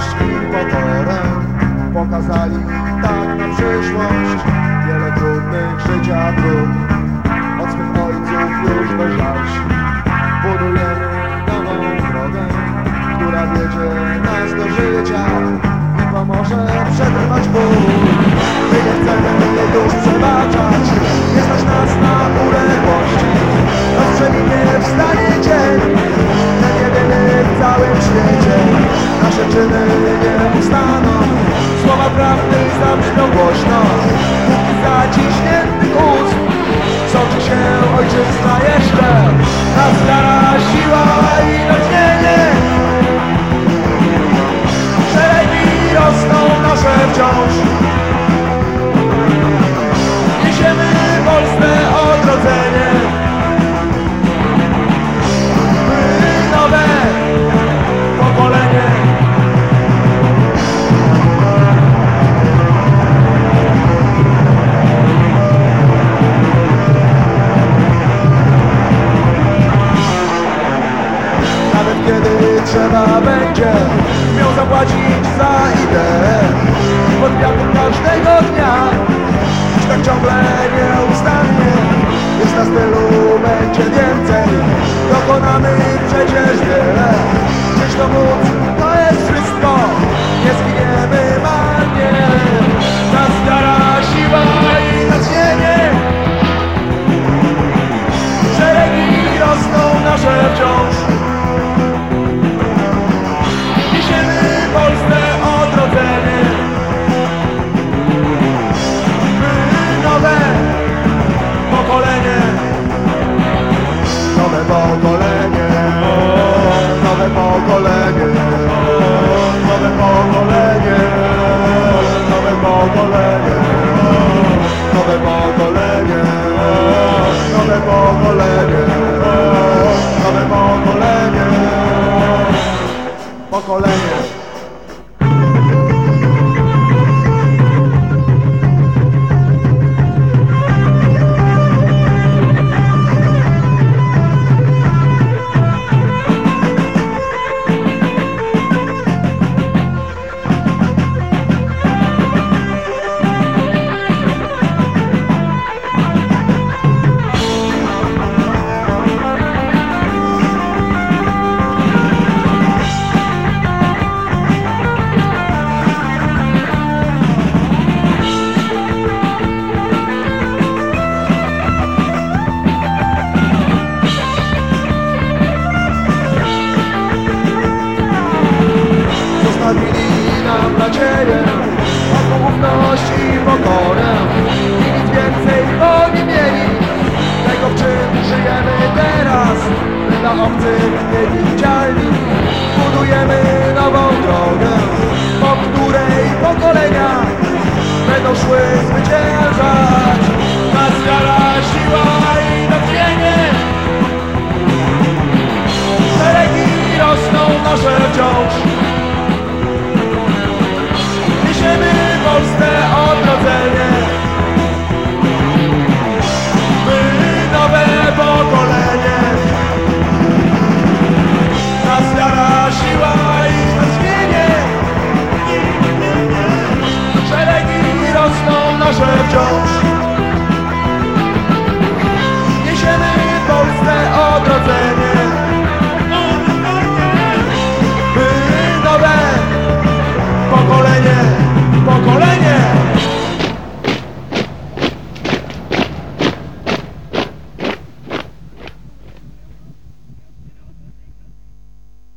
szli potorem Pokazali mi tak na przyszłość Wiele trudnych życia prób Od swych ojców już bez żarć. Budujemy nową drogę Która wiedzie nas do życia I pomoże przetrwać ból. przyczyny nie ustaną Słowa prawdy zabrzmią głośno. kiedy trzeba będzie. Miał zapłacić za ideę pod wiatr każdego dnia. Dziś tak ciągle nieustannie jest nas tylu, będzie więcej. Dokonamy przecież tyle, gdzieś to móc wolność i pokorę. Nic więcej oni mieli Tego w czym żyjemy teraz. By na obcych nie widzieli Jones.